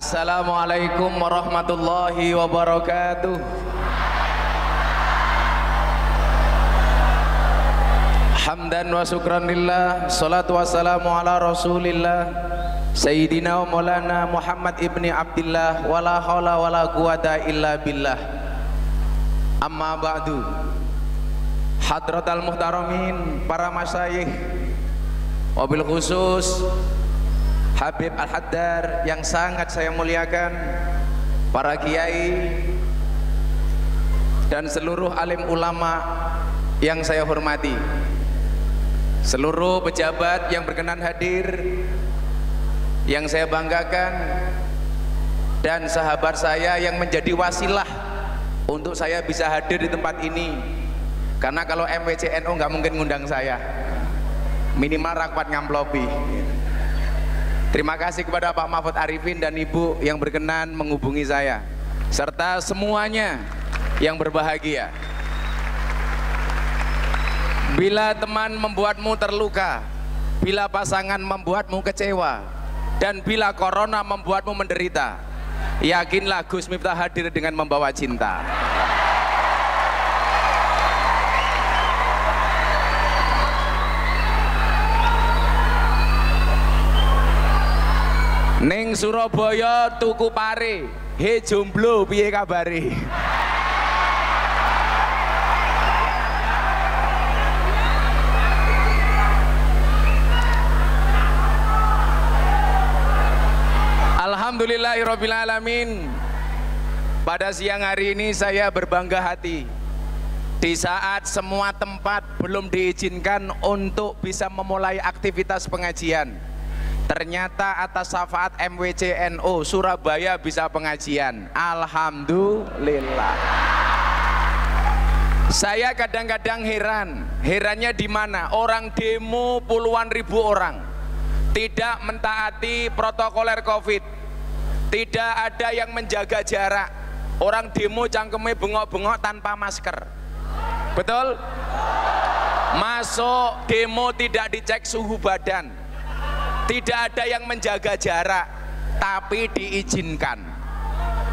Assalamualaikum warahmatullahi wabarakatuh. Hamdan wa syukran lillah Salatu wassalamu ala rasulillah Sayyidina wa maulana Muhammad ibni Abdillah Wala hawla wala quwata illa billah. Amma ba'du. Hadratal muhtaramin Para masyayikh Wabil khusus Habib Al-Haddar yang sangat saya muliakan para kiai dan seluruh alim ulama yang saya hormati. Seluruh pejabat yang berkenan hadir yang saya banggakan dan sahabat saya yang menjadi wasilah untuk saya bisa hadir di tempat ini. Karena kalau MWCNO nggak mungkin ngundang saya. Minimal rapat ngamplopi Terima kasih kepada Pak Mahfud Arifin dan Ibu yang berkenan menghubungi saya serta semuanya yang berbahagia. Bila teman membuatmu terluka, bila pasangan membuatmu kecewa, dan bila corona membuatmu menderita, yakinlah Gus Miftah hadir dengan membawa cinta. Ning Surabaya tuku pare. He jomblo piye kabare? Alhamdulillahirabbil alamin. Pada siang hari ini saya berbangga hati di saat semua tempat belum diizinkan untuk bisa memulai aktivitas pengajian ternyata atas syafaat MWCNO Surabaya bisa pengajian. Alhamdulillah. Saya kadang-kadang heran. Herannya di mana? Orang demo puluhan ribu orang. Tidak mentaati protokoler covid. Tidak ada yang menjaga jarak. Orang demo cangkeme bengok-bengok tanpa masker. Betul? masuk demo tidak dicek suhu badan tidak ada yang menjaga jarak tapi diizinkan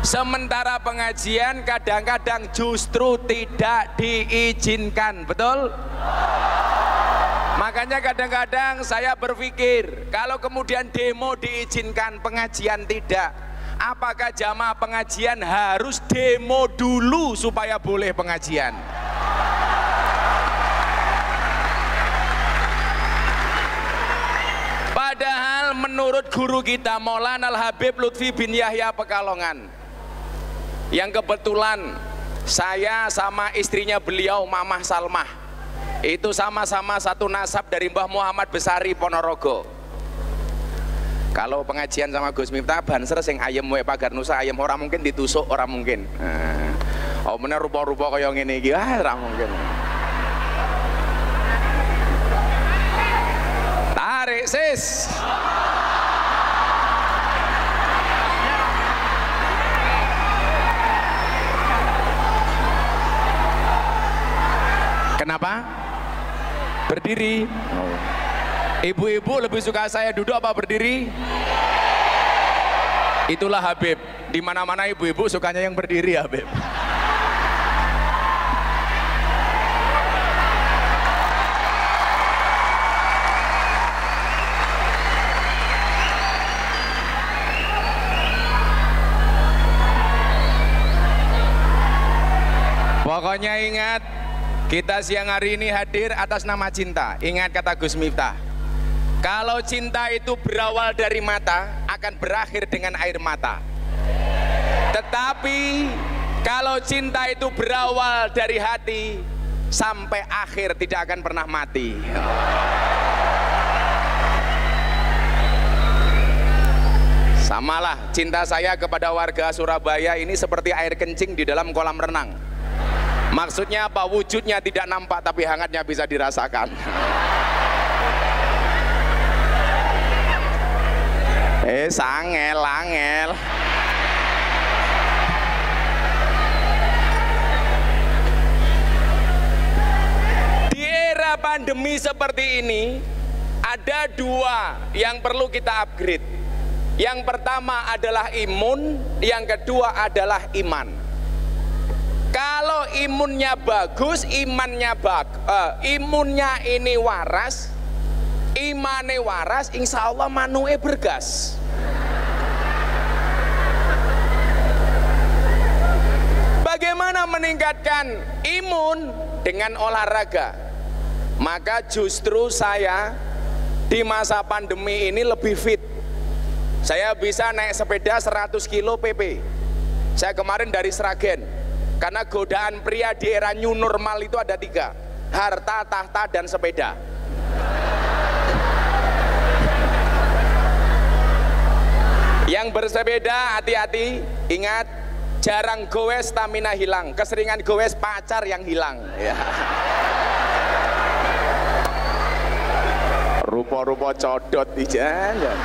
sementara pengajian kadang-kadang justru tidak diizinkan betul? makanya kadang-kadang saya berpikir kalau kemudian demo diizinkan pengajian tidak apakah jamaah pengajian harus demo dulu supaya boleh pengajian Padahal menurut guru kita Maulana Al-Habib Lutfi bin Yahya Pekalongan yang kebetulan saya sama istrinya beliau Mamah Salmah itu sama-sama satu nasab dari Mbah Muhammad Besari Ponorogo. Kalau pengajian sama Gus Miftah banser sing ayam wae pagar nusa ayam orang mungkin ditusuk orang mungkin. Nah, oh bener rupa-rupa kaya ngene iki ah ora mungkin tarik sis. Kenapa? Berdiri. Ibu-ibu lebih suka saya duduk apa berdiri? Itulah Habib. Di mana-mana ibu-ibu sukanya yang berdiri Habib Pokoknya ingat, kita siang hari ini hadir atas nama cinta. Ingat kata Gus Miftah. Kalau cinta itu berawal dari mata, akan berakhir dengan air mata. Tetapi kalau cinta itu berawal dari hati, sampai akhir tidak akan pernah mati. Samalah cinta saya kepada warga Surabaya ini seperti air kencing di dalam kolam renang. Maksudnya apa? Wujudnya tidak nampak tapi hangatnya bisa dirasakan. eh, sangel, angel. Di era pandemi seperti ini, ada dua yang perlu kita upgrade. Yang pertama adalah imun, yang kedua adalah iman. Kalau imunnya bagus, imannya bag, uh, imunnya ini waras, imane waras, insya Allah manue bergas. Bagaimana meningkatkan imun dengan olahraga? Maka justru saya di masa pandemi ini lebih fit saya bisa naik sepeda 100 kilo PP. Saya kemarin dari Sragen. Karena godaan pria di era new normal itu ada tiga. Harta, tahta, dan sepeda. Yang bersepeda hati-hati, ingat jarang goes stamina hilang, keseringan goes pacar yang hilang. Ya. Rupa-rupa codot jalan.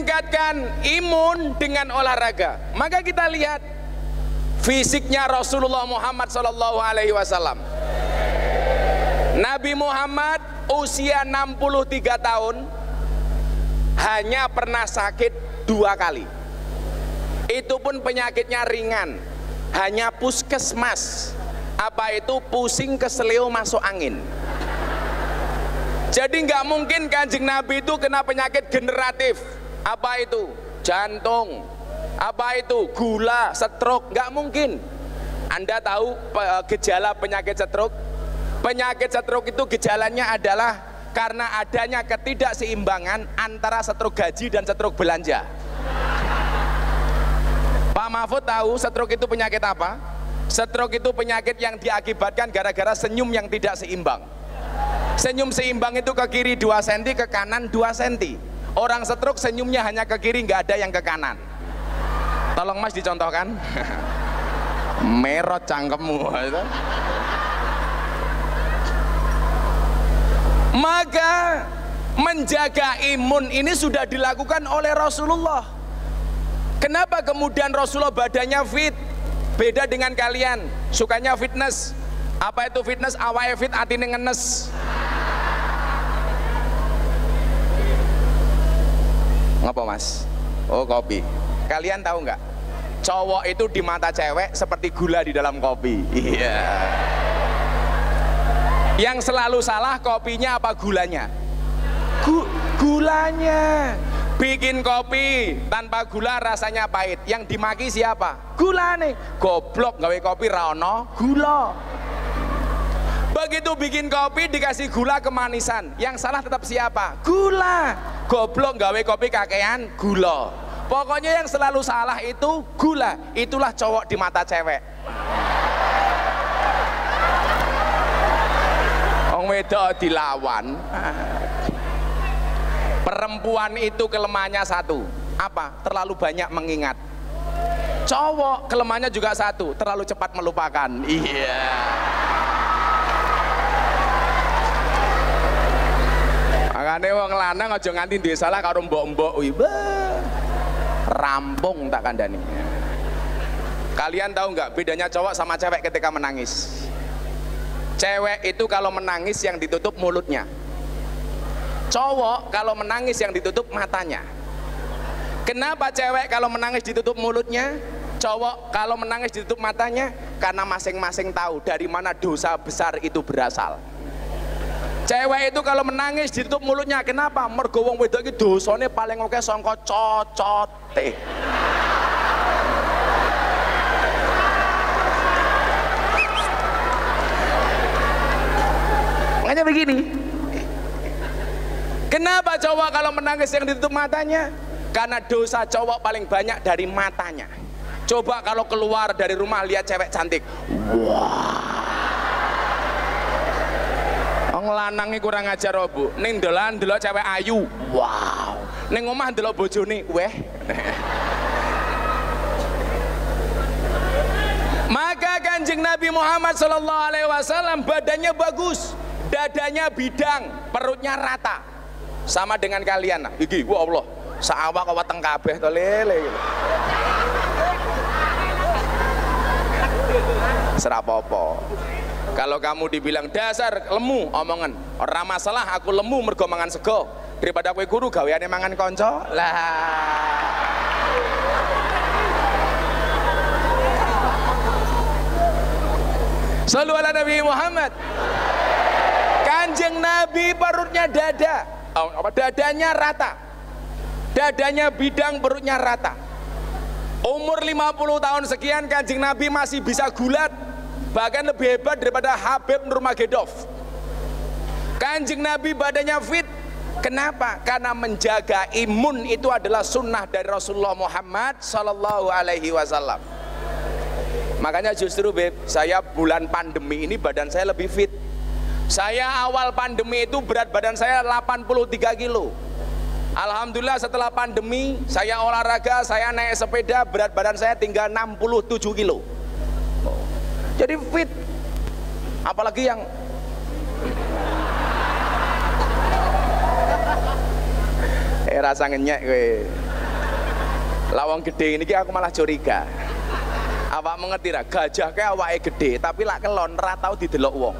Meningkatkan imun dengan olahraga. Maka kita lihat fisiknya Rasulullah Muhammad Sallallahu Alaihi Wasallam. Nabi Muhammad usia 63 tahun hanya pernah sakit dua kali. Itu pun penyakitnya ringan, hanya puskesmas. Apa itu pusing keselio masuk angin. Jadi nggak mungkin kanjeng Nabi itu kena penyakit generatif apa itu jantung? Apa itu gula stroke? Nggak mungkin. Anda tahu gejala penyakit stroke? Penyakit stroke itu gejalanya adalah karena adanya ketidakseimbangan antara stroke gaji dan stroke belanja. Pak Mahfud tahu stroke itu penyakit apa? Stroke itu penyakit yang diakibatkan gara-gara senyum yang tidak seimbang. Senyum seimbang itu ke kiri 2 cm ke kanan 2 cm Orang stroke senyumnya hanya ke kiri, nggak ada yang ke kanan. Tolong Mas dicontohkan. Merot cangkemmu. Maka menjaga imun ini sudah dilakukan oleh Rasulullah. Kenapa kemudian Rasulullah badannya fit? Beda dengan kalian, sukanya fitness. Apa itu fitness? Awalnya fit, hati ngenes. Ngapa mas? Oh kopi. Kalian tahu nggak? Cowok itu di mata cewek seperti gula di dalam kopi. Iya. Yang selalu salah kopinya apa gulanya? Gu gulanya. Bikin kopi tanpa gula rasanya pahit. Yang dimaki siapa? Gula nih. Goblok gawe kopi rano gula. Begitu bikin kopi dikasih gula kemanisan. Yang salah tetap siapa? Gula. Goblok gawe kopi kakean gula. Pokoknya yang selalu salah itu gula. Itulah cowok di mata cewek. Wong wedok dilawan. Perempuan itu kelemahannya satu. Apa? terlalu banyak mengingat. Cowok kelemahannya juga satu. Terlalu cepat melupakan. Iya. yeah. Makanya wong lanang aja nganti duwe salah karo mbok-mbok kuwi. Rampung tak kandani. Kalian tahu nggak bedanya cowok sama cewek ketika menangis? Cewek itu kalau menangis yang ditutup mulutnya. Cowok kalau menangis yang ditutup matanya. Kenapa cewek kalau menangis ditutup mulutnya? Cowok kalau menangis ditutup matanya karena masing-masing tahu dari mana dosa besar itu berasal. Cewek itu kalau menangis ditutup mulutnya. Kenapa? Mergo wong wedok iki dosane paling oke sangka cocote. Makanya begini. Kenapa cowok kalau menangis yang ditutup matanya? Karena dosa cowok paling banyak dari matanya. Coba kalau keluar dari rumah lihat cewek cantik. Wah. Wong lanang kurang ajar Bu. Ning dolan delok cewek ayu. Wow. Ning omah delok bojone, weh. Maka Kanjeng Nabi Muhammad sallallahu alaihi wasallam badannya bagus, dadanya bidang, perutnya rata. Sama dengan kalian. Iki, wah Allah, saawak kok weteng kabeh to lele. Serapopo. Kalau kamu dibilang dasar lemu omongan, orang masalah aku lemu mergo mangan sego. daripada kue guru gaweane mangan konco lah. Sallu ala Nabi Muhammad. Kanjeng Nabi perutnya dada. Oh, apa? Dadanya rata. Dadanya bidang perutnya rata. Umur 50 tahun sekian kanjeng Nabi masih bisa gulat bahkan lebih hebat daripada Habib Nurmagedov kanjeng Nabi badannya fit kenapa? karena menjaga imun itu adalah sunnah dari Rasulullah Muhammad Sallallahu Alaihi Wasallam makanya justru Beb saya bulan pandemi ini badan saya lebih fit saya awal pandemi itu berat badan saya 83 kilo. Alhamdulillah setelah pandemi saya olahraga, saya naik sepeda, berat badan saya tinggal 67 kilo. Jadi fit. Apalagi yang Eh rasa ngenyek gue. Lawang gede ini aku malah curiga. Awak mengerti ra? Gajah kayak awake gede, tapi lak kelon ra tau didelok wong.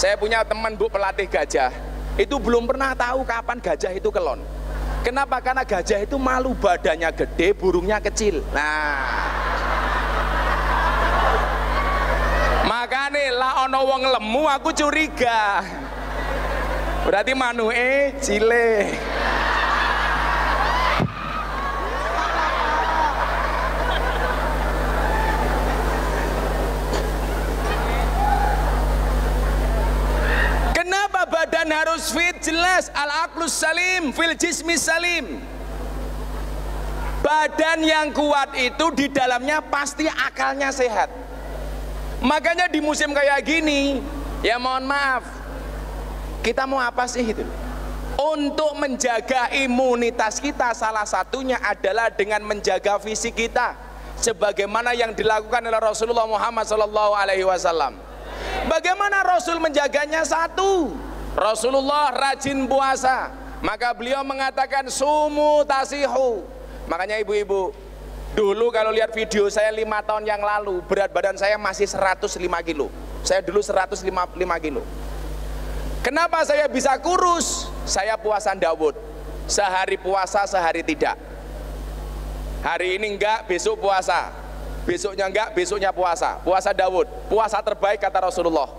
Saya punya teman bu pelatih gajah, itu belum pernah tahu kapan gajah itu kelon. Kenapa? Karena gajah itu malu badannya gede, burungnya kecil. Nah, makanya lah ono wong lemu aku curiga. Berarti manue cile. Kenapa badan harus fit? Jelas al-aqlus salim fil jismi salim. Badan yang kuat itu di dalamnya pasti akalnya sehat. Makanya di musim kayak gini, ya mohon maaf, kita mau apa sih itu? Untuk menjaga imunitas kita salah satunya adalah dengan menjaga fisik kita sebagaimana yang dilakukan oleh Rasulullah Muhammad sallallahu alaihi wasallam. Bagaimana Rasul menjaganya? Satu, Rasulullah rajin puasa. Maka beliau mengatakan sumu tasihu. Makanya ibu-ibu, dulu kalau lihat video saya lima tahun yang lalu, berat badan saya masih 105 kilo. Saya dulu 105 kilo. Kenapa saya bisa kurus? Saya puasa Dawud. Sehari puasa, sehari tidak. Hari ini enggak, besok puasa. Besoknya enggak, besoknya puasa. Puasa Dawud. Puasa terbaik kata Rasulullah.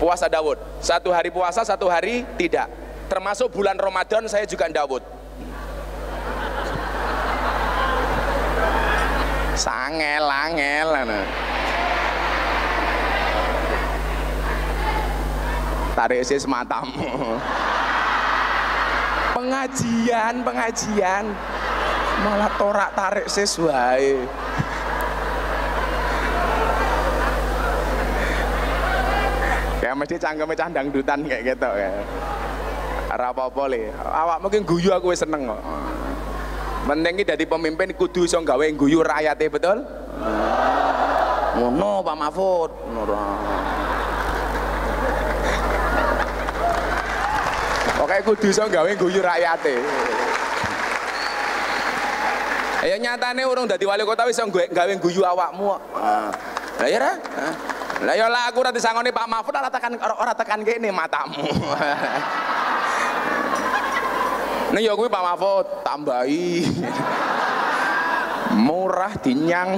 Puasa Dawud. Satu hari puasa, satu hari tidak. Termasuk bulan Ramadan saya juga Dawud. Sangel, angel. Tarik sis matamu. Pengajian, pengajian. Malah torak tarik sis wae. Ya mesti cangkeme candang dutan kayak gitu ya. Apa-apa le. Awak mungkin guyu aku seneng kok. Penting ki dadi pemimpin kudu iso gawe guyu rakyate betul? Ngono Pak Mahfud. Pokoknya kudu iso gawe guyu rakyate. Ya nyatane urung dadi wali kota wis gawe guyu awakmu. Lah ya ra? Lah ya lah aku ora disangoni Pak Mahfud ora tekan ora tekan kene matamu. Nih ya kuwi Pak Mahfud tambahi. Murah dinyang.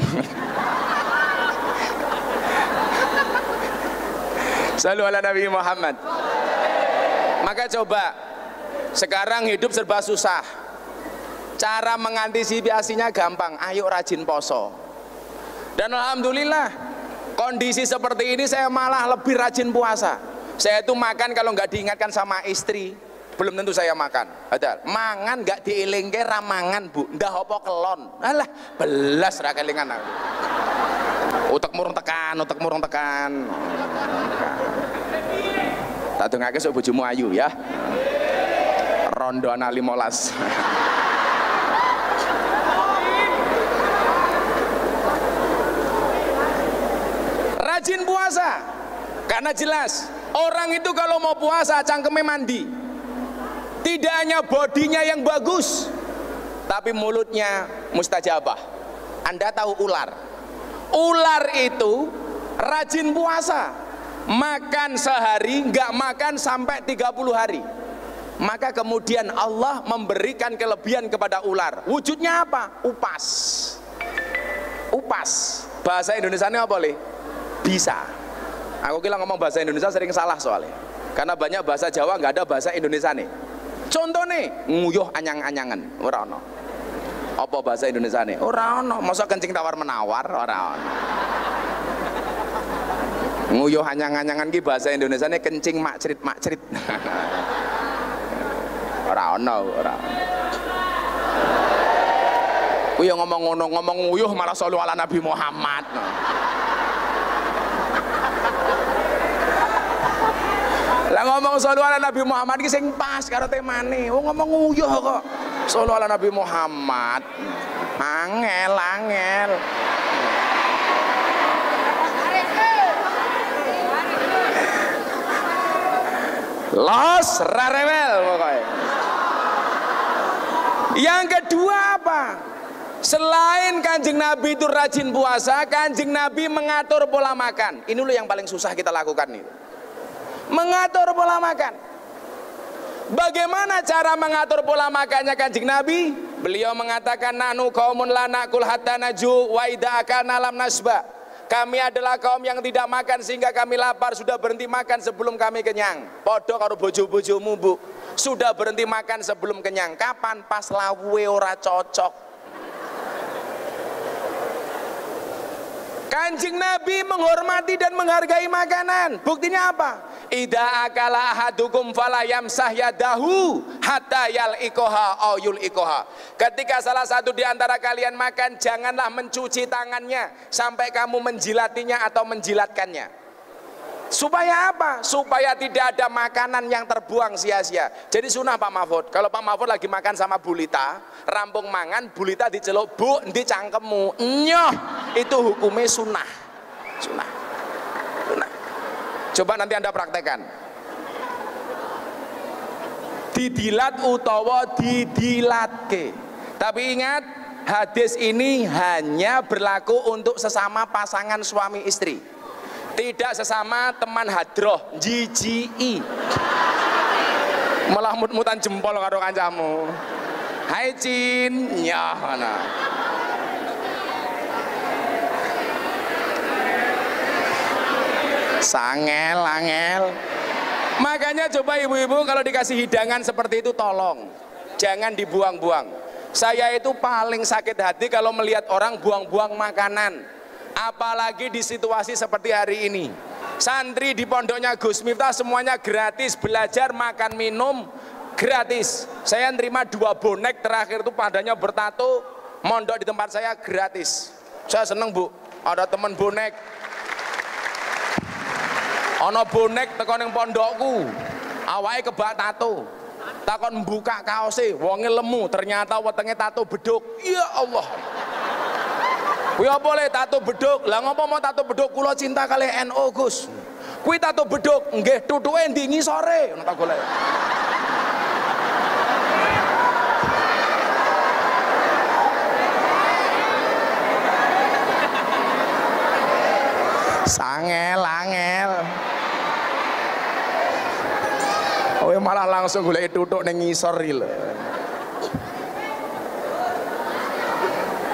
Salu ala Nabi Muhammad. Maka coba sekarang hidup serba susah. Cara mengantisipasinya gampang. Ayo rajin poso. Dan alhamdulillah kondisi seperti ini saya malah lebih rajin puasa. Saya itu makan kalau nggak diingatkan sama istri, belum tentu saya makan. Ada mangan nggak dielingke ramangan bu, ndah apa kelon. Alah belas ra kelingan aku. Utek murung tekan, utek murung tekan. Tak dongake sok bojomu ayu ya. Rondo anak 15. Rajin puasa. Karena jelas orang itu kalau mau puasa cangkeme mandi. Tidak hanya bodinya yang bagus, tapi mulutnya mustajabah. Anda tahu ular? Ular itu rajin puasa. Makan sehari, nggak makan sampai 30 hari. maka kemudian Allah memberikan kelebihan kepada ular wujudnya apa? upas upas bahasa Indonesia apa boleh? bisa aku kira ngomong bahasa Indonesia sering salah soalnya karena banyak bahasa Jawa nggak ada bahasa Indonesia nih contoh nih nguyuh anyang-anyangan. Orang apa bahasa Indonesia nih orang ono. Masa kencing tawar menawar orang nguyuh anyang-anyangan ki bahasa Indonesia nih kencing makcerit makcerit ora ono ora Kuwi yang ngomong ngono ngomong nguyuh malah selalu ala Nabi Muhammad. Lah ngomong selalu ala Nabi Muhammad ki sing pas karo temane. Wong ngomong nguyuh kok. Selalu ala Nabi Muhammad. Angel, angel. Los rarewel pokoknya. Yang kedua apa? Selain kanjeng Nabi itu rajin puasa, kanjeng Nabi mengatur pola makan. Ini loh yang paling susah kita lakukan nih. Mengatur pola makan. Bagaimana cara mengatur pola makannya kanjeng Nabi? Beliau mengatakan nanu kaumun lana kul hatta naju wa idza akalna lam nasba. Kami adalah kaum yang tidak makan sehingga kami lapar sudah berhenti makan sebelum kami kenyang. Podo karo bojo-bojomu bu sudah berhenti makan sebelum kenyang. Kapan? Pas lawe ora cocok. Kanjeng Nabi menghormati dan menghargai makanan. Buktinya apa? Ida akala ahadukum fala yamsah yadahu hatta yal ikoha au yul ikoha. Ketika salah satu di antara kalian makan, janganlah mencuci tangannya sampai kamu menjilatinya atau menjilatkannya. Supaya apa? Supaya tidak ada makanan yang terbuang sia-sia. Jadi sunnah Pak Mahfud. Kalau Pak Mahfud lagi makan sama Bulita, rampung mangan, Bulita diceluk, bu, di cangkemmu. Nyoh, itu hukumnya sunnah. Sunnah. Sunnah. Coba nanti Anda praktekkan. Didilat utawa didilatke. Tapi ingat, hadis ini hanya berlaku untuk sesama pasangan suami istri. Tidak sesama teman hadroh, jiji. Malah mut-mutan jempol karo kancamu. Hai Cin, ya mana. Sangel, angel. Makanya coba ibu-ibu kalau dikasih hidangan seperti itu tolong jangan dibuang-buang. Saya itu paling sakit hati kalau melihat orang buang-buang makanan. Apalagi di situasi seperti hari ini. Santri di pondoknya Gus Miftah semuanya gratis, belajar, makan, minum gratis. Saya nerima dua bonek terakhir itu padanya bertato, mondok di tempat saya gratis. Saya seneng bu, ada teman bonek ana bonek teko ning pondokku awake kebak tato takon buka kaose wonge lemu ternyata wetenge tato beduk ya Allah kuwi apa le tato beduk. Lah ngopo mau tato beduk? Kula cinta kali NO Gus. Kuwi tato beduk nggih tutuke ndi? Ngisore. Ngono tak golek. Sangel angel. Oh malah langsung golek tutuk ning ngisor lho.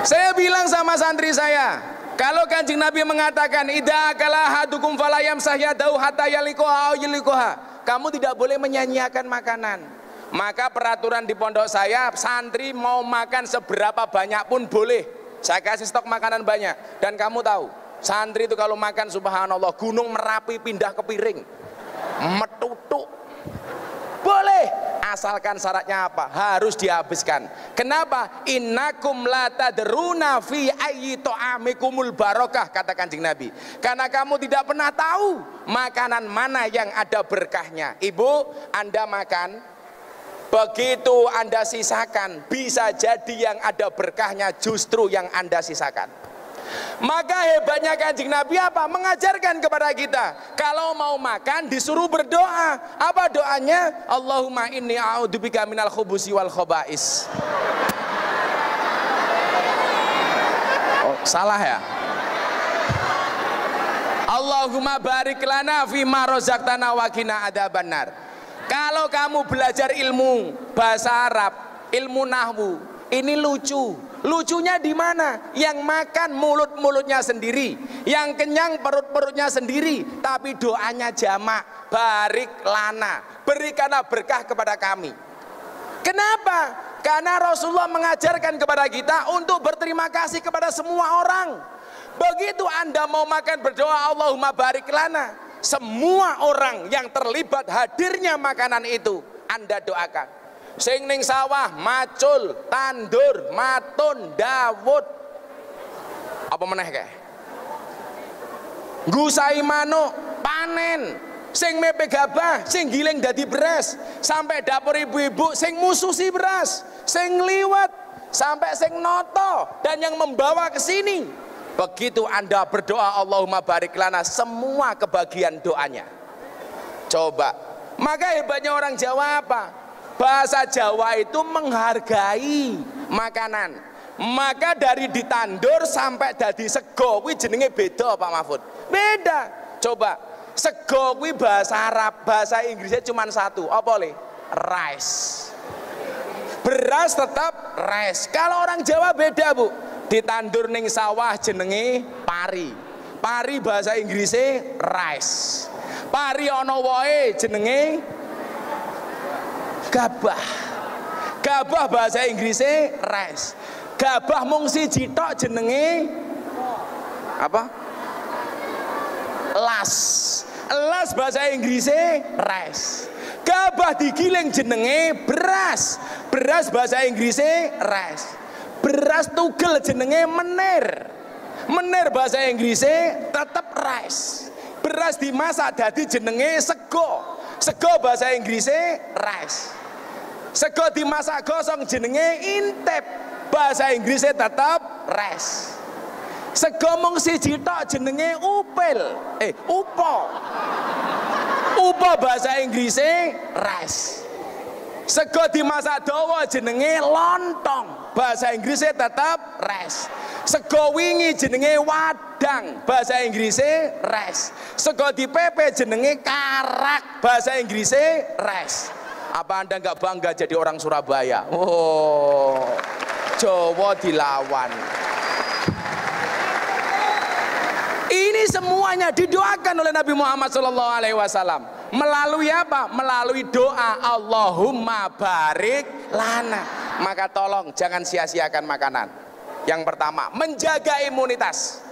Saya bilang sama santri saya, kalau kanjeng Nabi mengatakan ida hadukum falayam sahyadau hatta. Kamu tidak boleh menyanyiakan makanan. Maka peraturan di pondok saya, santri mau makan seberapa banyak pun boleh. Saya kasih stok makanan banyak. Dan kamu tahu, santri itu kalau makan subhanallah, gunung merapi pindah ke piring. Metutuk boleh asalkan syaratnya apa? Harus dihabiskan. Kenapa? Innakum la tadruna fi ayyi ta'amikumul barokah kata kanjeng Nabi. Karena kamu tidak pernah tahu makanan mana yang ada berkahnya. Ibu anda makan. Begitu anda sisakan bisa jadi yang ada berkahnya justru yang anda sisakan maka hebatnya kanjeng Nabi apa? Mengajarkan kepada kita. Kalau mau makan disuruh berdoa. Apa doanya? Allahumma inni a'udzubika minal khubusi wal khobais. Oh, salah ya? Allahumma barik lana fi ma razaqtana wa qina adzabannar. kalau kamu belajar ilmu bahasa Arab ilmu nahwu ini lucu lucunya di mana yang makan mulut-mulutnya sendiri yang kenyang perut-perutnya sendiri tapi doanya jamak barik lana berikanlah berkah kepada kami kenapa karena Rasulullah mengajarkan kepada kita untuk berterima kasih kepada semua orang. Begitu Anda mau makan berdoa Allahumma barik lana. Semua orang yang terlibat hadirnya makanan itu Anda doakan. Sing ning sawah, macul, tandur, matun, dawud. Apa meneh kae? Gusai manuk, panen, sing mepe gabah, sing giling dadi beras, sampai dapur ibu-ibu sing mususi beras, sing liwat, sampai sing noto dan yang membawa ke sini. Begitu Anda berdoa Allahumma barik lana semua kebagian doanya. Coba. Maka hebatnya orang Jawa apa? Bahasa Jawa itu menghargai makanan. Maka dari ditandur sampai dari sego kuwi jenenge beda Pak Mahfud. Beda. Coba Sego kuwi bahasa Arab, bahasa Inggrisnya cuma satu. Apa le? Rice. Beras tetap rice. Kalau orang Jawa beda, Bu. Ditandur ning sawah jenenge pari. Pari bahasa Inggrisnya rice. Pari ana wohe jenenge gabah. Gabah bahasa Inggrisnya rice. Gabah mung siji jenenge apa? Las. Elas bahasa Inggrisnya rice. Gabah digiling jenenge beras. Beras bahasa Inggrisnya rice. Beras tugel jenenge menir. Menir bahasa Inggrisnya tetap rice. Beras dimasak dadi jenenge sego sego bahasa Inggrisnya rice sego dimasak gosong jenenge intep bahasa Inggrisnya tetap rice Sego mung siji tok jenenge upil. Eh, upo. Upo bahasa Inggrisnya rice. Sego dimasak dawa jenenge lontong. Bahasa Inggrisnya tetap rice. Sego wingi jenenge wadang. Bahasa Inggrisnya rice. Sego dipepe jenenge karak. Bahasa Inggrisnya rice. Apa Anda nggak bangga jadi orang Surabaya? Oh, Jawa dilawan. Ini semuanya didoakan oleh Nabi Muhammad Shallallahu Alaihi Wasallam melalui apa? Melalui doa Allahumma barik lana. Maka tolong jangan sia-siakan makanan. Yang pertama, menjaga imunitas.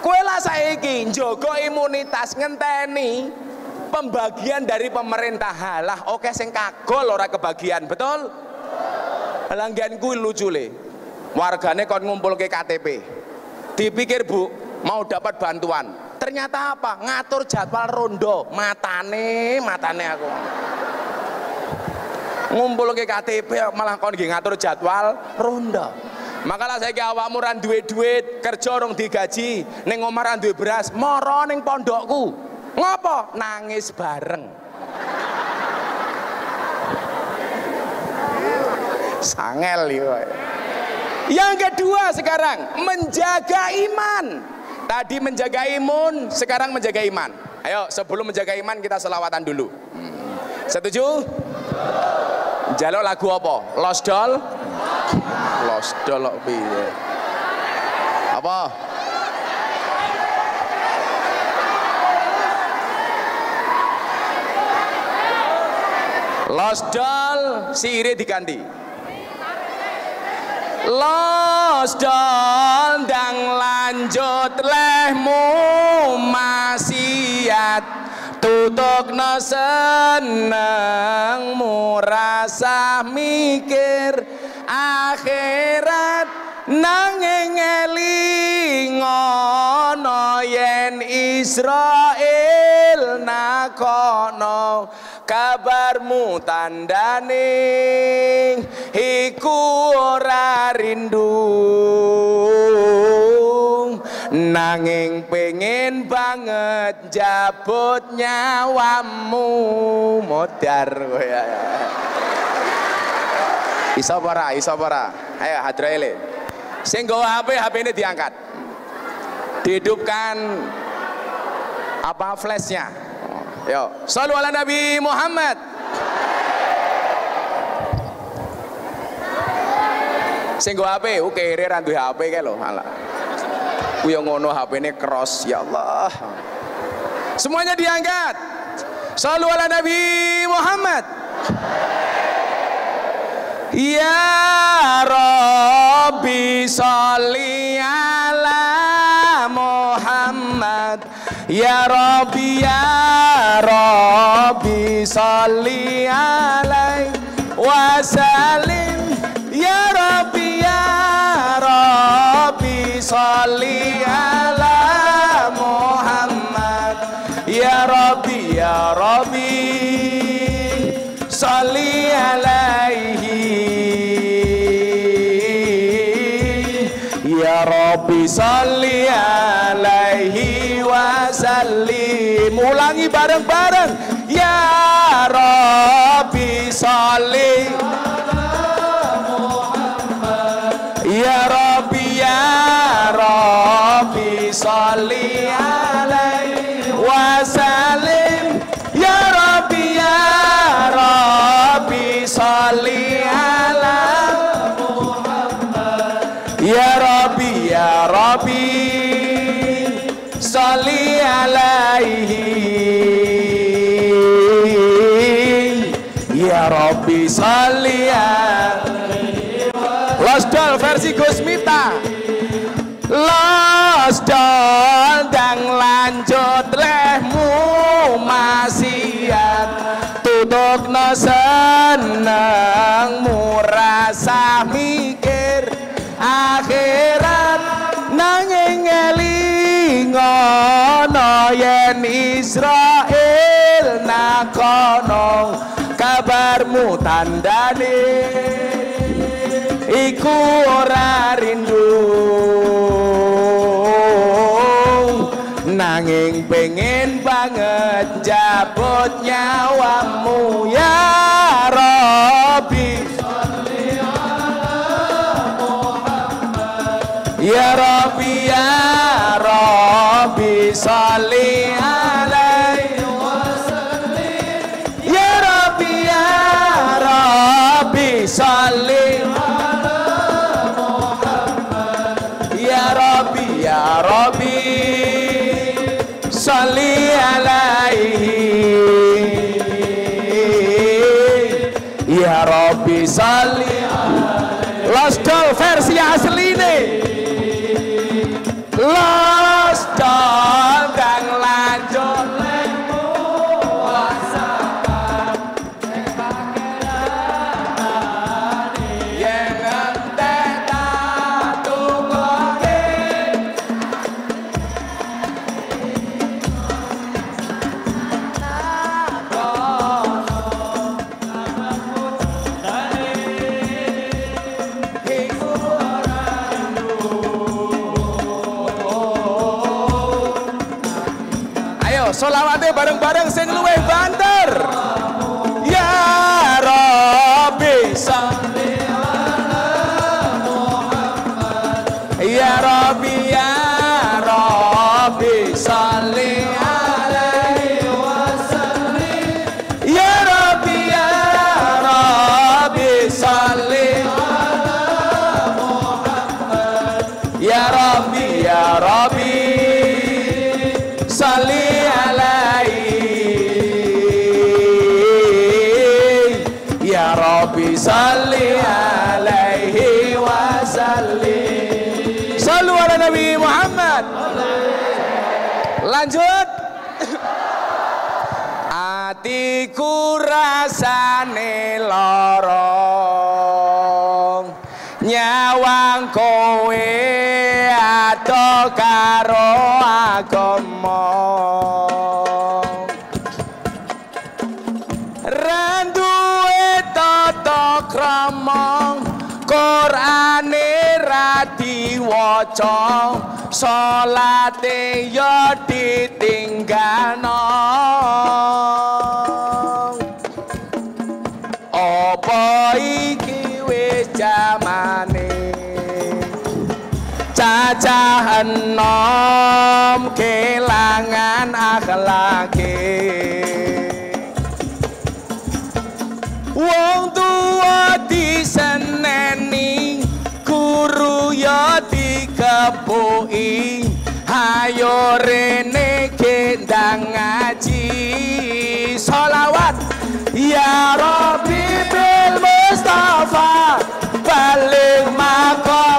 Kue lah saiki njogo imunitas ngenteni pembagian dari pemerintah. Halah oke sing kagol ora kebagian betul? Langgan kuwi lucu le. Wargane kon ngumpul ke KTP dipikir bu mau dapat bantuan. Ternyata apa? Ngatur jadwal rondo. Matane matane aku ngumpul ke KTP malah kon ngatur jadwal rondo makalah saya awakmu ran duwe duit kerja rong digaji ning omah ran duwe beras moro ning pondokku ngopo nangis bareng sangel ya yang kedua sekarang menjaga iman Tadi menjaga imun, sekarang menjaga iman. Ayo, sebelum menjaga iman kita selawatan dulu. Hmm. Setuju? Jaluk lagu apa? Lost Doll? Lost Doll piye? Apa? Lost Doll, sire diganti. Los dondang lanjut lehmu maksiat tutuk no senengmu rasa mikir. Akhirat nanging ngono yen Israel nakono. Kabarmu tandane iku ora rindu nanging pengen banget jabut nyawamu modar ya iso para iso para ayo hadraile sing gawa HP HP ini diangkat dihidupkan apa flashnya Yo, salu ala Nabi Muhammad. Sing go HP, oke, ra duwe HP kae lho. Alah. Ku yo ngono HP-ne cross, ya Allah. Semuanya diangkat. Salu ala Nabi Muhammad. Ya Rabbi salli ala Muhammad Ya Rabbi ya Rabbi salli alaihi wasallim Ya Rabbi ya Rabbi salli ala Muhammad. Ya Rabbi ya Rabbi. Salli alaihi. Ya Rabbi salli alaihi wasallim Ulangi bareng-bareng. Ya Rabbi salli Rabbi salli alaihi wasallim Ya Rabbi ya Rabbi salli ala Ya Rabbi ya Rabbi salli alaihi Ya Rabbi salli alaihi versi Gusmita Losdol dan lanjut lehmu maksiat Tutuk no rasa mikir. Akhirat nanging elingono yen Israel nakono. Kabarmu tandane iku ora rindu nanging pengen banget jabut nyawamu ya Rabbi. Ya Rabbi salli Losdol versi asli nih Losdol solawatnya bareng-bareng rasane lorong Nyawang kowe ado karo agama. Randuwe tata krama Qur'ane ra diwaca salate ya ditinggalno jamane. Cacah enom kelangan akhlake. Wong tua diseneni guru ya dikepuki ayo rene gendang ngaji. Solawat ya Rabbi bil Mustafa palek makor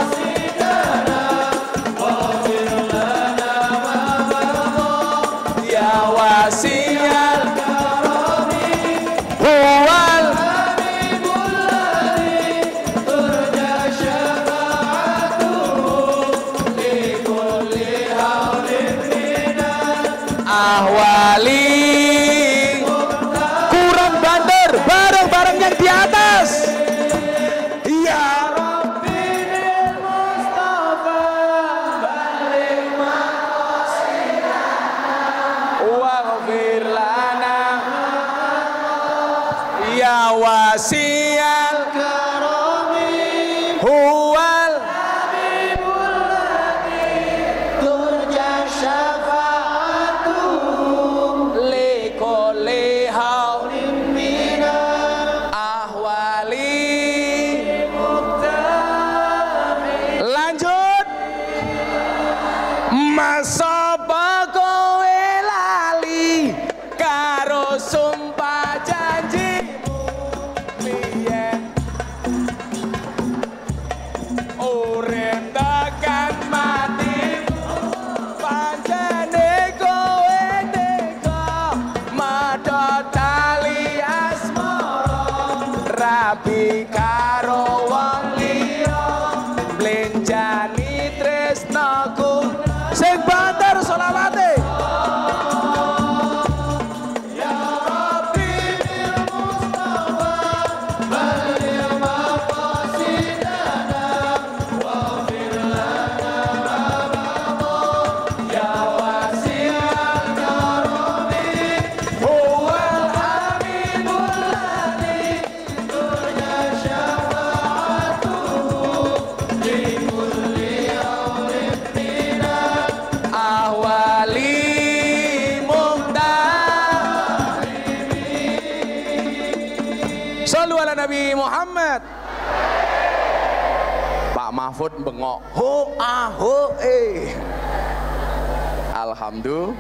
Alhamdulillah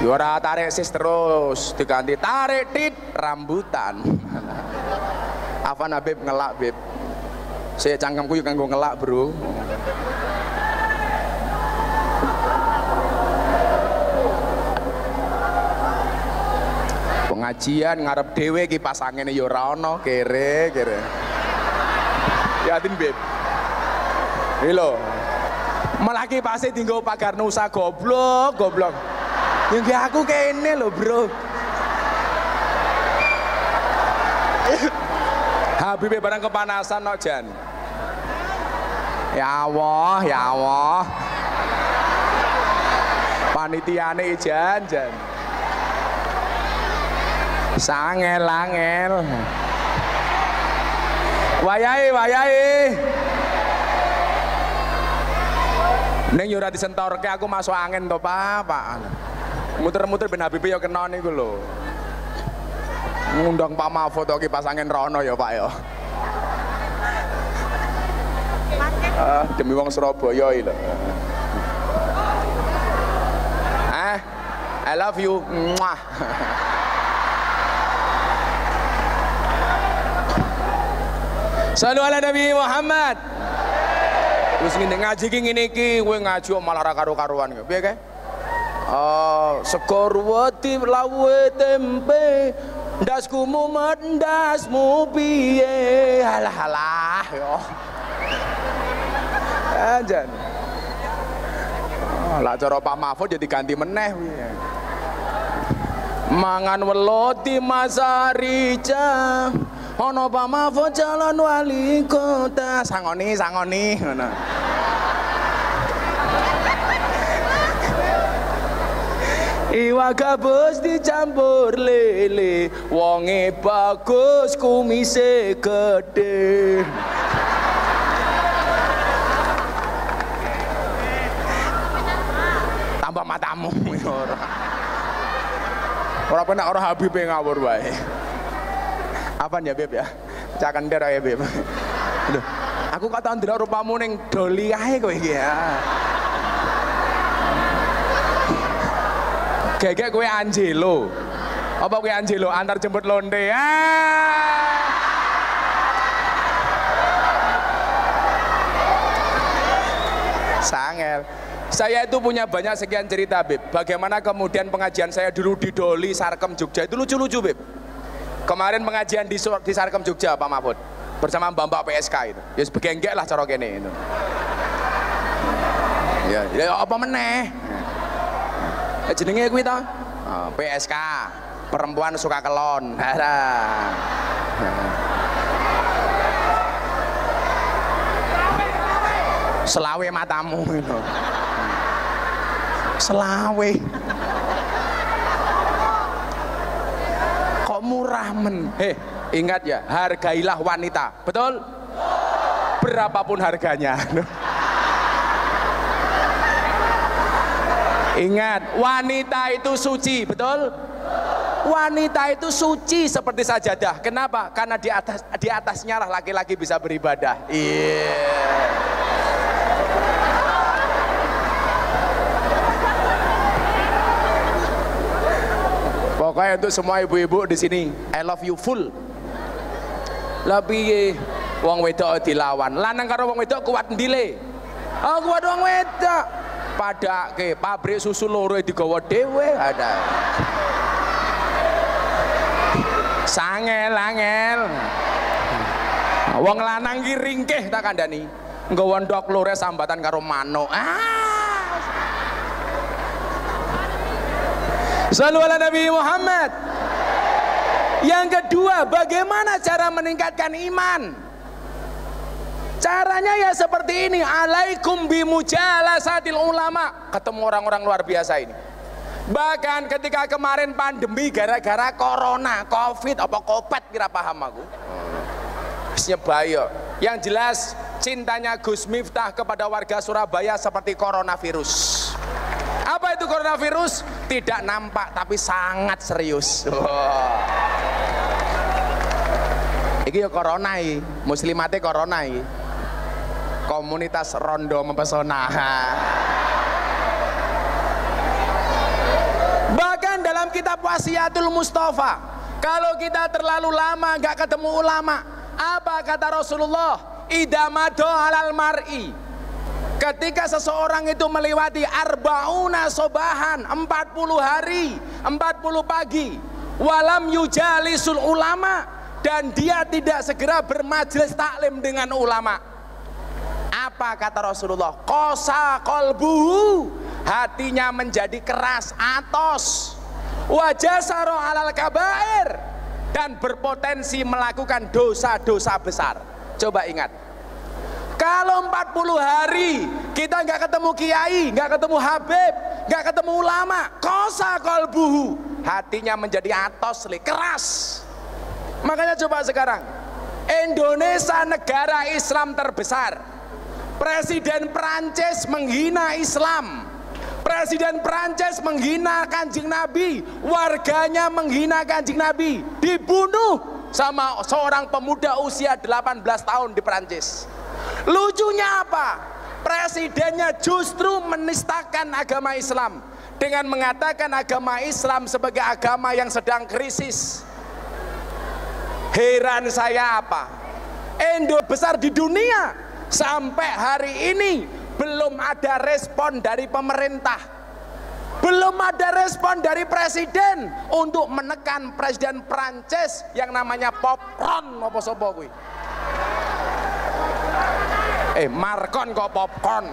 Yora tarik sis terus diganti tarik tit rambutan. Apa Habib ngelak Bib. Saya cangkemku yuk kanggo ngelak bro. Pengajian ngarep dewe ki pasangene ya ana kere kere. Yatin beb iki malah pasti tinggal pagar nusa goblok goblok. Yang aku kene lho bro. Habibie barang kepanasan no Jan. Ya Allah, ya Allah. Panitiane Jan, Jan. Sangel angel. Wayai wayai. Ning yo ora disentorke aku masuk angin to, Pak. Muter-muter ben Habib yo kena niku lho. Ngundang Pak Mahfud ki pas angin rono ya, Pak ya. Ah, demi wong Surabaya iki lho. Ah, I love you. Mwah. Salu ala Nabi Muhammad. Wis ngene ngaji ki ngene iki, kowe ngaji kok malah ra karo-karuan kok. Piye kae? Oh, sekor wedi lawe tempe. Ndasku mumet ndasmu piye? Halah halah yo. Anjan. Oh, lah cara Pak Mahfud jadi ganti meneh. Mangan welut di masa rica. Ono Pak Mahfud jalan wali kota. Sangoni, sangoni ngono. Iwa gabus dicampur lele, wonge bagus kumise gede. Tambah matamu ora. Ora penak ora Habib ngawur wae. Apa ya Beb ya? Cakender ya Beb. Aku kata ndelok rupamu ning doli ae kowe ya. Gegek kowe Angelo. Apa kowe Angelo antar jemput londe? Ah. Sangel. Saya itu punya banyak sekian cerita, Beb. Bagaimana kemudian pengajian saya dulu di Doli, Sarkem, Jogja. Itu lucu-lucu, Beb. Kemarin pengajian di, di Sarkem, Jogja, Pak Mahfud. Bersama Mbak PSK itu. Ya sebegenggek lah cara kene itu. Ya, ya apa meneh? Jenenge kuwi ta? Oh, PSK. Perempuan suka kelon. Selawe matamu itu. Selawe. Kok murah men? Heh, ingat ya, hargailah wanita. Betul? Berapapun harganya. Ingat, wanita itu suci, betul? Wanita itu suci seperti sajadah. Kenapa? Karena di atas di atasnya lah laki-laki bisa beribadah. Iya. Yeah. Pokoknya untuk semua ibu-ibu di sini, I love you full. Lebih wong wedok dilawan. Lanang karo wong wedok kuat ndile. Oh kuat wong wedok. Pada ke pabrik susu loro digawa dhewe ada. Sangel angel. Wong lanang ki ringkih tak kandhani. Nggawa ndok lore sambatan karo manuk. Ah. Ala Nabi Muhammad. Yang kedua, bagaimana cara meningkatkan iman? Caranya ya seperti ini, alaikum bimujalasatil ulama. Ketemu orang-orang luar biasa ini. Bahkan ketika kemarin pandemi gara-gara corona, covid, apa kopet kira paham aku. Bayo. Yang jelas cintanya Gus Miftah kepada warga Surabaya seperti coronavirus. Apa itu coronavirus? Tidak nampak tapi sangat serius. Iki ya corona iki, muslimate corona. Komunitas rondo mempesona. Bahkan dalam kitab Wasiatul Mustafa, kalau kita terlalu lama nggak ketemu ulama, apa kata Rasulullah? Idamado alal mar'i Ketika seseorang itu melewati arbauna sobahan 40 hari 40 pagi Walam yujalisul ulama Dan dia tidak segera bermajelis taklim dengan ulama Apa kata Rasulullah Kosa kolbuhu. Hatinya menjadi keras atos. Wajah saro alal kabair. Dan berpotensi melakukan dosa-dosa besar. Coba ingat. Kalau 40 hari kita nggak ketemu kiai, nggak ketemu habib, nggak ketemu ulama, kosa kolbuhu, hatinya menjadi atos, keras. Makanya coba sekarang, Indonesia negara Islam terbesar. Presiden Prancis menghina Islam. Presiden Prancis menghina kanjeng Nabi, warganya menghina kanjeng Nabi, dibunuh sama seorang pemuda usia 18 tahun di Prancis. Lucunya apa? Presidennya justru menistakan agama Islam dengan mengatakan agama Islam sebagai agama yang sedang krisis. Heran saya apa? Indo besar di dunia sampai hari ini belum ada respon dari pemerintah. Belum ada respon dari presiden untuk menekan presiden Prancis yang namanya Popron apa sapa kuwi? Eh markon kok popcorn?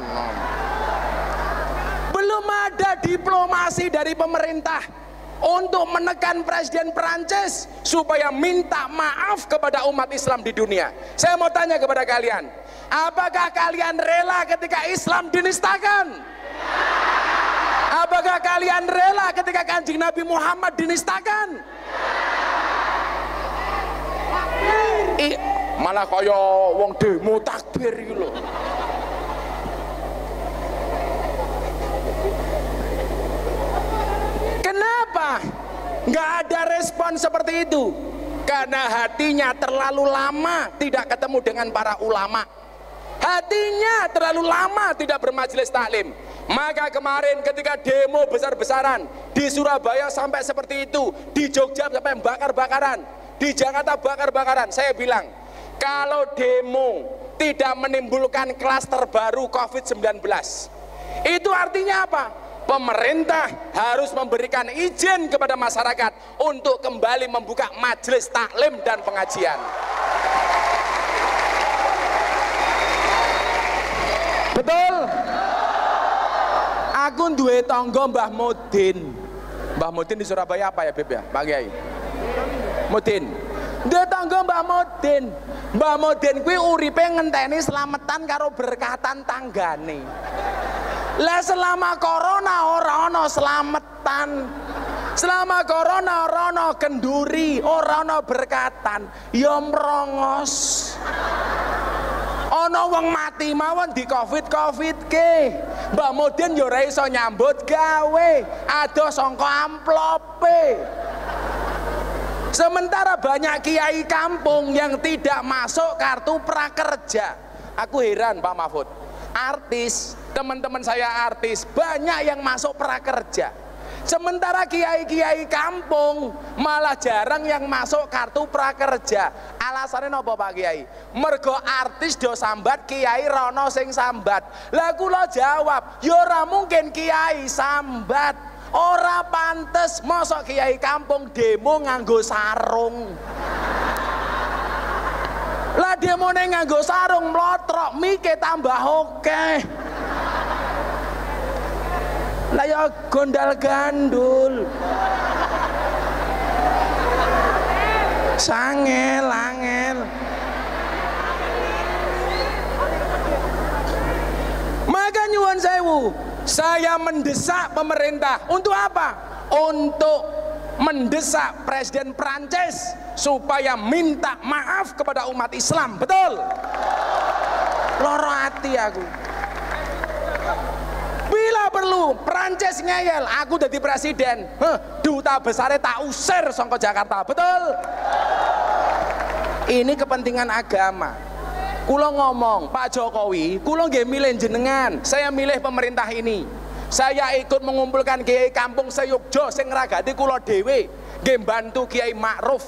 Belum ada diplomasi dari pemerintah untuk menekan presiden Prancis supaya minta maaf kepada umat Islam di dunia. Saya mau tanya kepada kalian, apakah kalian rela ketika Islam dinistakan? Apakah kalian rela ketika kanjeng Nabi Muhammad dinistakan? I, malah kaya wong demo takbir iki lho Kenapa? Nggak ada respon seperti itu. karena hatinya terlalu lama tidak ketemu dengan para ulama hatinya terlalu lama tidak bermajelis taklim maka kemarin ketika demo besar-besaran di Surabaya sampai seperti itu di Jogja sampai bakar-bakaran di Jakarta bakar-bakaran saya bilang kalau demo tidak menimbulkan klaster baru COVID-19 itu artinya apa? Pemerintah harus memberikan izin kepada masyarakat untuk kembali membuka majelis taklim dan pengajian. Betul? Aku duwe tonggo Mbah Mudin Mbah Mudin di Surabaya apa ya Beb ya? Pak Kiai? Mudin duwe tonggo Mbah Mudin Mbah Mudin kuwi uripe ngenteni selamatan karo berkatan tanggane lah selama corona ora ana selametan. Selama corona ora ana kenduri, ora ana berkatan, ya mrongos. Ana wong mati mawon di Covid-Covid ke. Mbak Mudin ya iso nyambut gawe, ada sangka amplope. Sementara banyak kiai kampung yang tidak masuk kartu prakerja. Aku heran Pak Mahfud. Artis teman-teman saya artis banyak yang masuk prakerja. Sementara kiai-kiai kampung malah jarang yang masuk kartu prakerja. Alasannya apa Pak Kiai? Mergo artis do sambat kiai rono sing sambat. Lah kula jawab yora ya mungkin kiai sambat. Ora pantes mosok kiai kampung demo nganggo sarung. Lah demo nganggo sarung mlotrok mike tambah oke. okay lah ya gondal gandul. Sangel angel. Maka nyuwun sewu saya mendesak pemerintah untuk apa? Untuk mendesak Presiden Prancis supaya minta maaf kepada umat Islam betul? Loro hati aku perlu Prancis ngeyel, aku jadi presiden. Huh, duta besarnya tak usir songko Jakarta. Betul? Ini kepentingan agama. Kulo ngomong, Pak Jokowi, kulo nggih milih jenengan. Saya milih pemerintah ini. Saya ikut mengumpulkan kiai kampung seyukjo sing ngragati kulo dewe, nggih bantu Kiai Ma'ruf.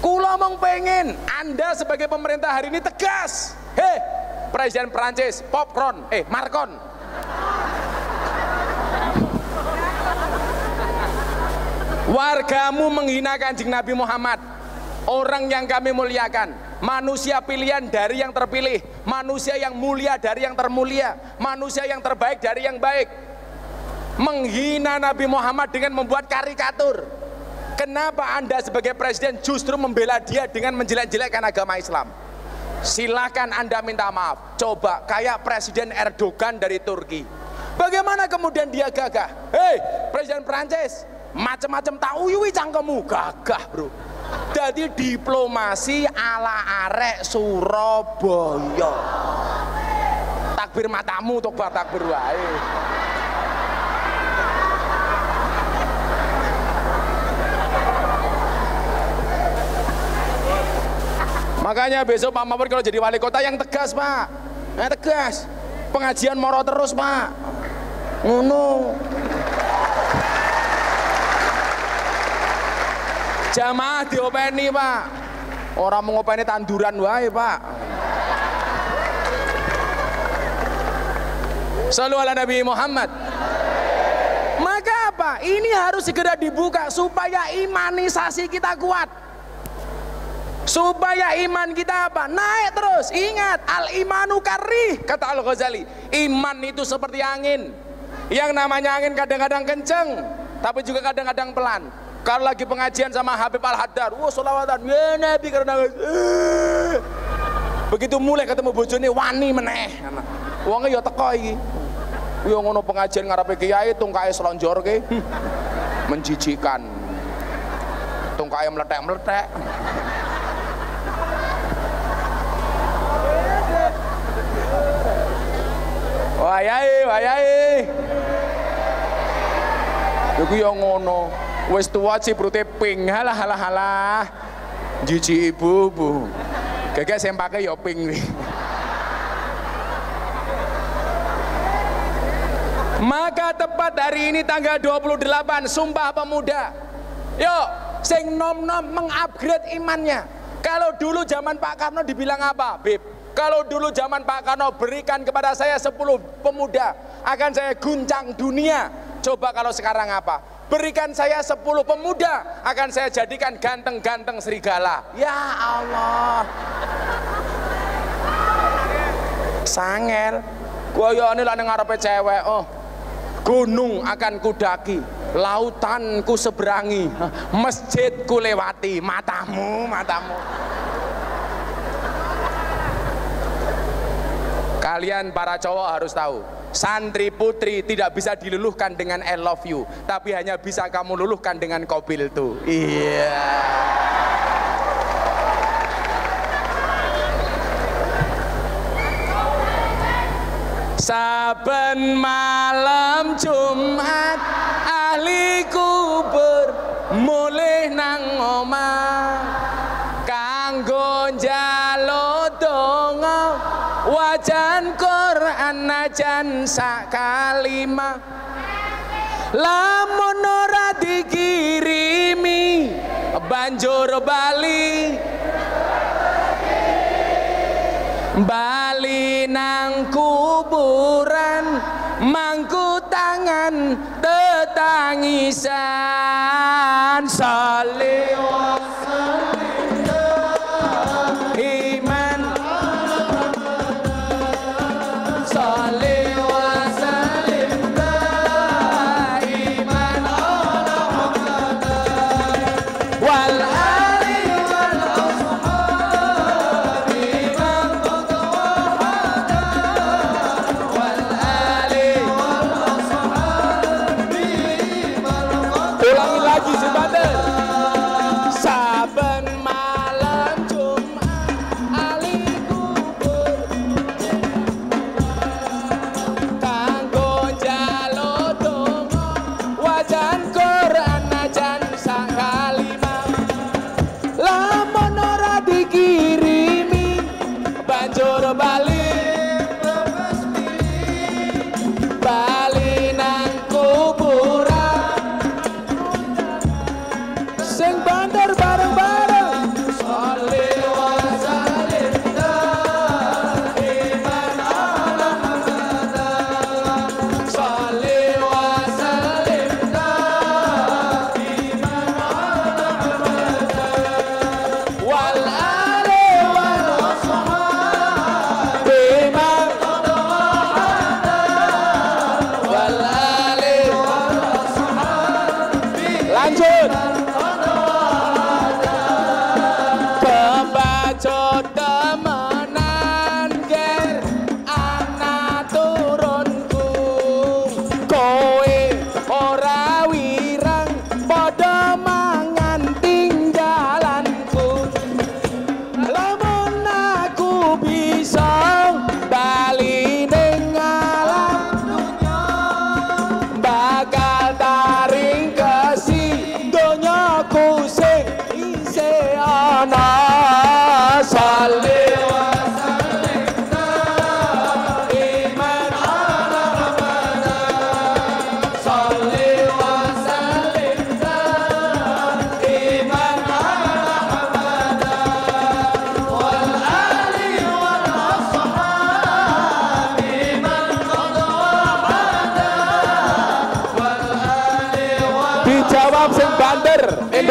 Kulo mong pengen Anda sebagai pemerintah hari ini tegas. Hei, Presiden Prancis, Popcorn, eh Marcon, Wargamu menghina kanjeng Nabi Muhammad. Orang yang kami muliakan. Manusia pilihan dari yang terpilih. Manusia yang mulia dari yang termulia. Manusia yang terbaik dari yang baik. Menghina Nabi Muhammad dengan membuat karikatur. Kenapa anda sebagai presiden justru membela dia dengan menjelek-jelekkan agama Islam Silahkan anda minta maaf. Coba kayak Presiden Erdogan dari Turki. Bagaimana kemudian dia gagah? Hei Presiden Prancis macam-macam tak uyui cangkemmu. Gagah bro. Jadi diplomasi ala arek Surabaya. Takbir matamu untuk takbir wae makanya besok Pak Mawar kalau jadi wali kota yang tegas Pak yang tegas pengajian moro terus Pak ngono Jamaah diopeni, Pak. Orang mau ngopeni tanduran wae, Pak. Selalu ala Nabi Muhammad. Maka apa? Ini harus segera dibuka supaya imanisasi kita kuat. Supaya iman kita apa? Naik terus. Ingat, al imanu karih kata Al Ghazali. Iman itu seperti angin. Yang namanya angin kadang-kadang kenceng, tapi juga kadang-kadang pelan kalau lagi pengajian sama Habib Al-Haddad wah solawatan ya Nabi karena eh. begitu mulai ketemu bojone wani meneh uangnya ya teko iki ya ngono pengajian ngarepe kiai tungkae selonjor ke menjijikan tungkae meletek-meletek Wayai, wayai. Iku ya ngono wis tua ciprute ping halah halah halah Jiji ibu-ibu. Gegek sempake ya ping nih. Maka tepat hari ini tanggal 28 Sumpah Pemuda. Yuk, sing nom-nom mengupgrade imannya. Kalau dulu zaman Pak Karno dibilang apa, Bib? Kalau dulu zaman Pak Karno berikan kepada saya 10 pemuda akan saya guncang dunia. Coba kalau sekarang apa? Berikan saya 10 pemuda akan saya jadikan ganteng-ganteng serigala. Ya Allah. Sangel. Koyo ini lah ngarepe cewek. Oh. Gunung akan kudaki, lautan ku seberangi, masjid ku lewati, matamu, matamu. Kalian para cowok harus tahu, santri putri tidak bisa diluluhkan dengan I love you, tapi hanya bisa kamu luluhkan dengan kobil tuh. Iya. Saben malam Jumat ahli kubur mulih nang omah wajan Quran najan sak kalimah lamun ora dikirimi banjur bali. Bali nang kuburan mangku tangan tetangisan. Salih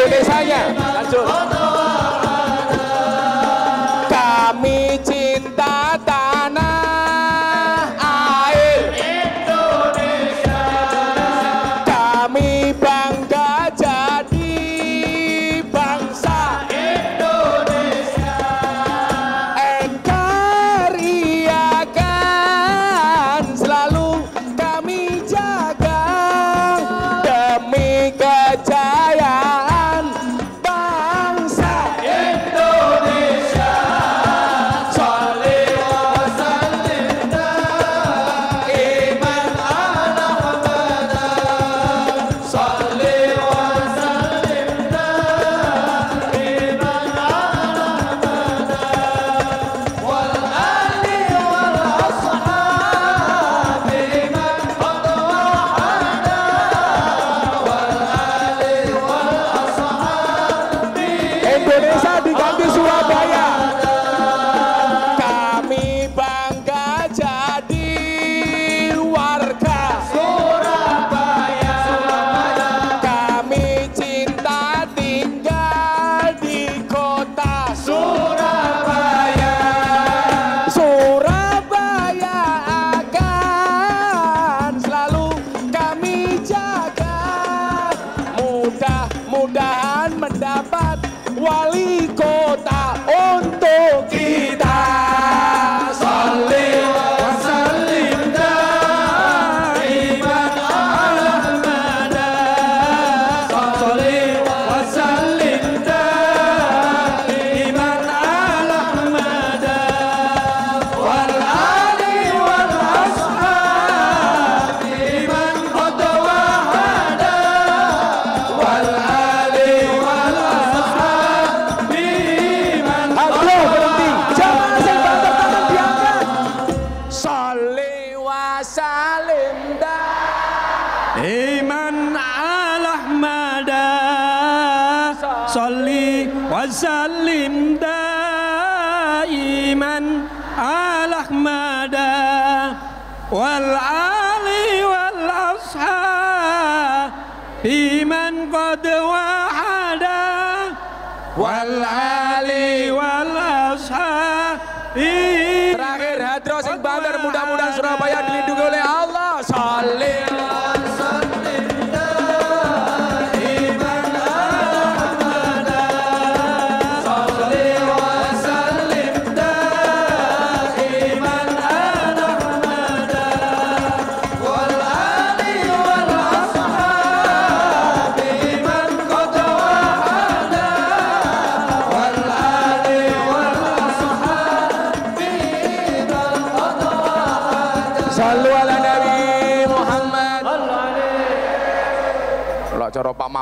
Indonesianya lanjut kami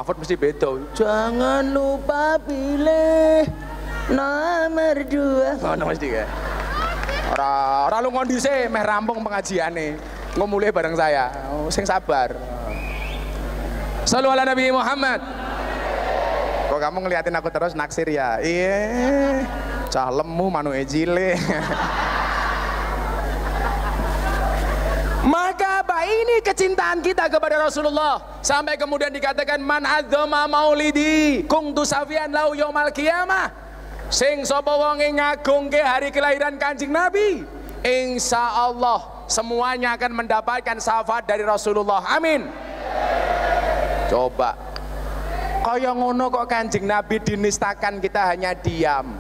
Mahfud mesti beda. Jangan lupa pilih nomor dua. Ngono mesti ya. Ora ora lu ngondi sih, meh rampung pengajiane. Ngomule bareng saya. Oh, sing sabar. Sallu ala Nabi Muhammad. Kok kamu ngeliatin aku terus naksir ya? Iya. Cah lemu manu ejile. Maka ini kecintaan kita kepada Rasulullah. Sampai kemudian dikatakan man adzama maulidi kungtu safian lau yaumal qiyamah. Sing sapa wonge ngagungke hari kelahiran Kanjeng Nabi. Insya Allah semuanya akan mendapatkan syafaat dari Rasulullah. Amin. Coba. Kaya ngono kok Kanjeng Nabi dinistakan kita hanya diam.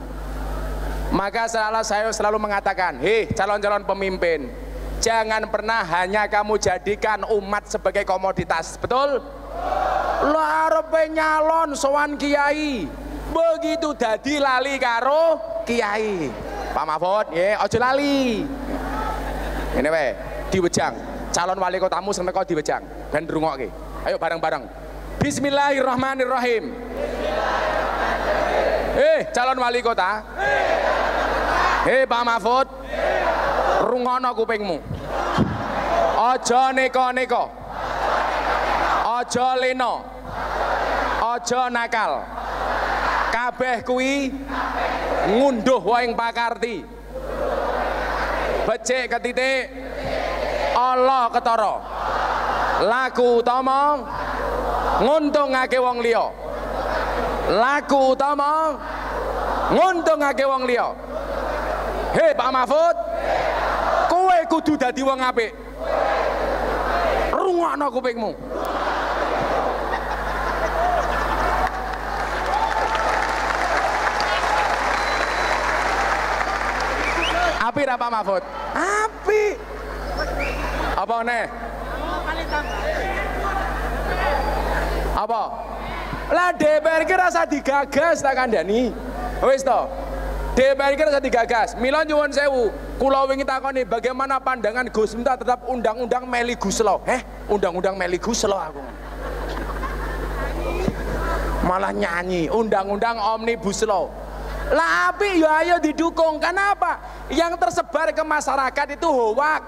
Maka selalu saya selalu mengatakan hei calon-calon pemimpin jangan pernah hanya kamu jadikan umat sebagai komoditas betul? Lo arepe nyalon sowan kiai. Begitu dadi lali karo kiai. Pak Mahfud ya ojo lali. Ini we diwejang. Calon wali kotamu sing teko diwejang. Ben rungokke ayo bareng-bareng. Bismillahirrahmanirrahim. Eh, calon wali kota. Hei Pak Mahfud. Rungono kupingmu. Aja neko-neko. Aja leno. Aja nakal. Kabeh kuwi ngunduh waing pakarti. Becik ketitik Allah ketara. Laku utama nguntungake wong liya. Laku utama nguntungake wong liya. Hei Pak Mahfud, kowe kudu dadi wong apik. Rungokno kupingmu. Api ra Pak Mahfud? Api. Apa nih? Apa? Lah DPR ki rasa digagas tak kandhani. Wis to. DPR ki rasa digagas. Mila nyuwun sewu, kula wingi takoni bagaimana pandangan Gus Miftah terhadap undang-undang Meli Guslo. Eh, undang-undang Meli Guslo aku. Malah nyanyi undang-undang Omnibus Law. Lah api ya ayo didukung. Kenapa? Yang tersebar ke masyarakat itu hoak.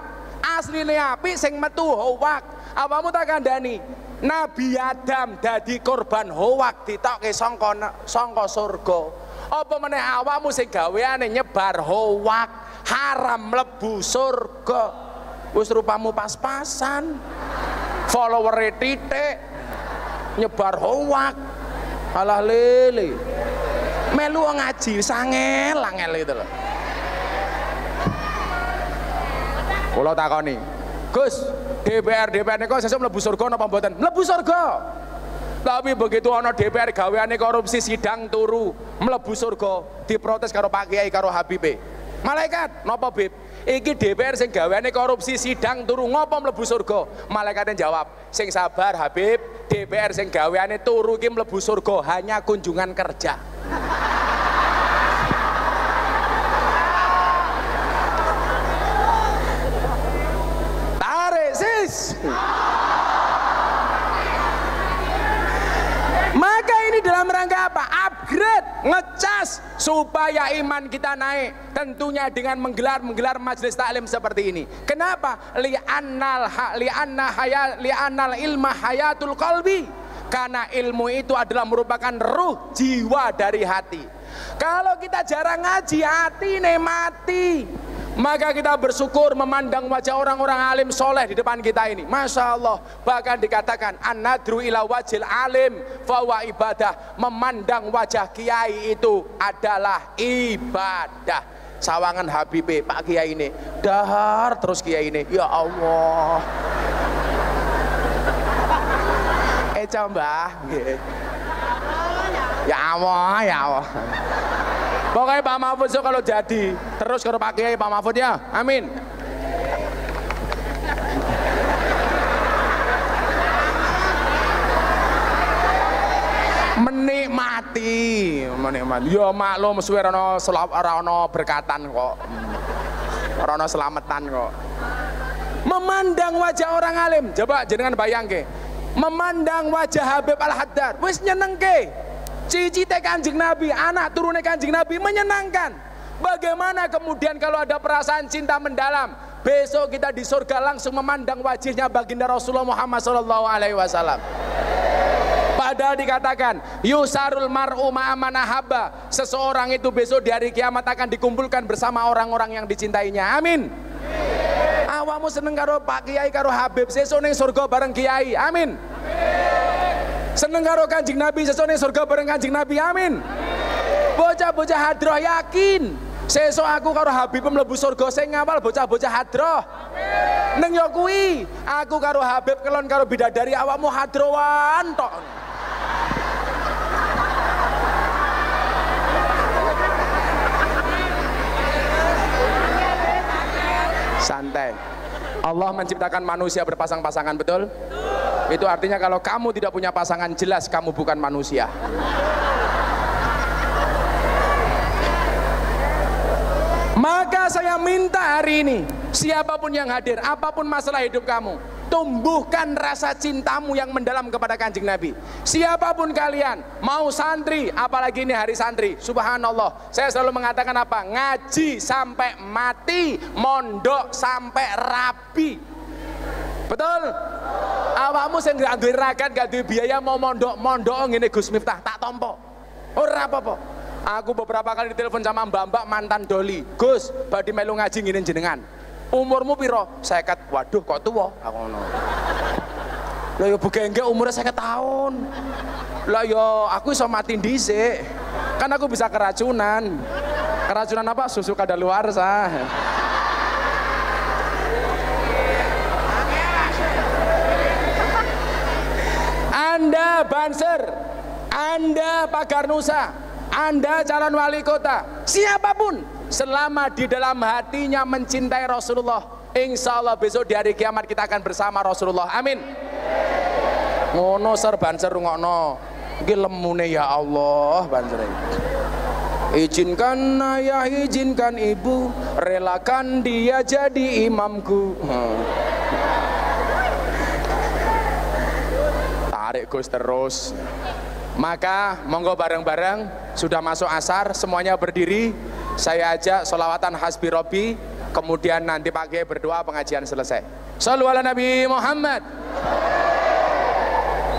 Aslinya api sing metu hoak. Apamu tak kandani? Nabi Adam dadi korban hoak ditokke sangka sangka surga. Apa meneh awakmu sing gaweane nyebar hoak, haram mlebu surga. Wis rupamu pas-pasan. Follower titik nyebar hoak. Alah lele. Melu ngaji sangel angel gitu loh. Kula takoni, Gus, DPR DPR niku sesuk mlebu surga napa mboten? Mlebu surga. Tapi begitu ana DPR gaweane korupsi sidang turu, mlebu surga, diprotes karo Pak Kiai karo Habibe. Malaikat, napa Bib? Iki DPR sing gaweane korupsi sidang turu ngopo mlebu surga? Malaikatnya jawab, sing sabar Habib, DPR sing gaweane turu iki mlebu surga hanya kunjungan kerja. Tarik sis. Maka ini dalam rangka apa? Upgrade, ngecas supaya iman kita naik. Tentunya dengan menggelar-menggelar majelis taklim seperti ini. Kenapa? Li'annal li'anna haya, li'annal ilma hayatul qalbi. Karena ilmu itu adalah merupakan ruh jiwa dari hati. Kalau kita jarang ngaji, hati nih mati. Maka kita bersyukur memandang wajah orang-orang alim soleh di depan kita ini. Masya Allah. Bahkan dikatakan anadru ila wajil alim fawa ibadah. Memandang wajah kiai itu adalah ibadah. Sawangan Habibie Pak Kiai ini dahar terus Kiai ini. Ya Allah. Eh coba. Ya Allah, ya Allah. Pokoknya Pak Mahfud so kalau jadi terus kalau Pak Kiai Pak Mahfud ya, amin. menikmati menikmati. Ya maklum suwe rono rono berkatan kok. Rono selamatan kok. Memandang wajah orang alim. Coba jenengan bayang ke memandang wajah Habib Al-Haddad. Wis nyenengke. cici teh kanjeng Nabi anak turunnya kanjeng Nabi menyenangkan bagaimana kemudian kalau ada perasaan cinta mendalam besok kita di surga langsung memandang wajahnya baginda Rasulullah Muhammad Sallallahu Alaihi Wasallam Padahal dikatakan yusarul mar'u ma'amanahaba seseorang itu besok di hari kiamat akan dikumpulkan bersama orang-orang yang dicintainya. Amin. Awamu seneng karo Pak Kiai karo Habib sesuk ning surga bareng Kiai. Amin. Seneng karo Kanjeng Nabi ning surga bareng Kanjeng Nabi. Amin. Bocah-bocah hadroh yakin Sesuk aku karo Habib mlebu surga sing ngawal bocah-bocah hadroh. Neng yo kuwi, aku karo Habib kelon karo bidadari awakmu hadrowan tok. Santai. Allah menciptakan manusia berpasang-pasangan, betul? Itu artinya kalau kamu tidak punya pasangan jelas kamu bukan manusia. Maka saya minta hari ini, siapa pun yang hadir, apa pun masalah hidup kamu, tumbuhkan rasa cintamu yang mendalam kepada kanjeng Nabi. Siapa pun kalian, mau santri, apalagi ini hari santri, subhanallah. Saya selalu mengatakan apa? Ngaji sampai mati, mondok sampai rapi. Betul? Awakmu sing gak duwe ragat, gak duwe biaya mau mondok, mondok ngene Gus Miftah, tak tompo. Ora apa-apa. Aku beberapa kali ditelepon sama mbak-mbak mantan doli. Gus, badi melu ngaji ngene jenengan. Umurmu piro? Kat, waduh kok tua? Aku ngono. Lah ya begengge umurnya saya tahun. Lah ya aku iso mati dhisik. Kan aku bisa keracunan. Keracunan apa? Susu kadaluarsa. Anda Banser, Anda Pagar Nusa, anda calon wali kota, siapa pun selama di dalam hatinya mencintai Rasulullah, insya Allah besok di hari kiamat kita akan bersama Rasulullah. Amin. Ngono ser banser ngono. Iki lemune ya Allah banser. Izinkan ayah, izinkan ibu, relakan dia jadi imamku. Hmm. Tarik Gus terus. Maka monggo bareng-bareng sudah masuk asar semuanya berdiri. Saya ajak solawatan hasbi robi kemudian nanti pakai berdoa pengajian selesai. Sallu Nabi Muhammad.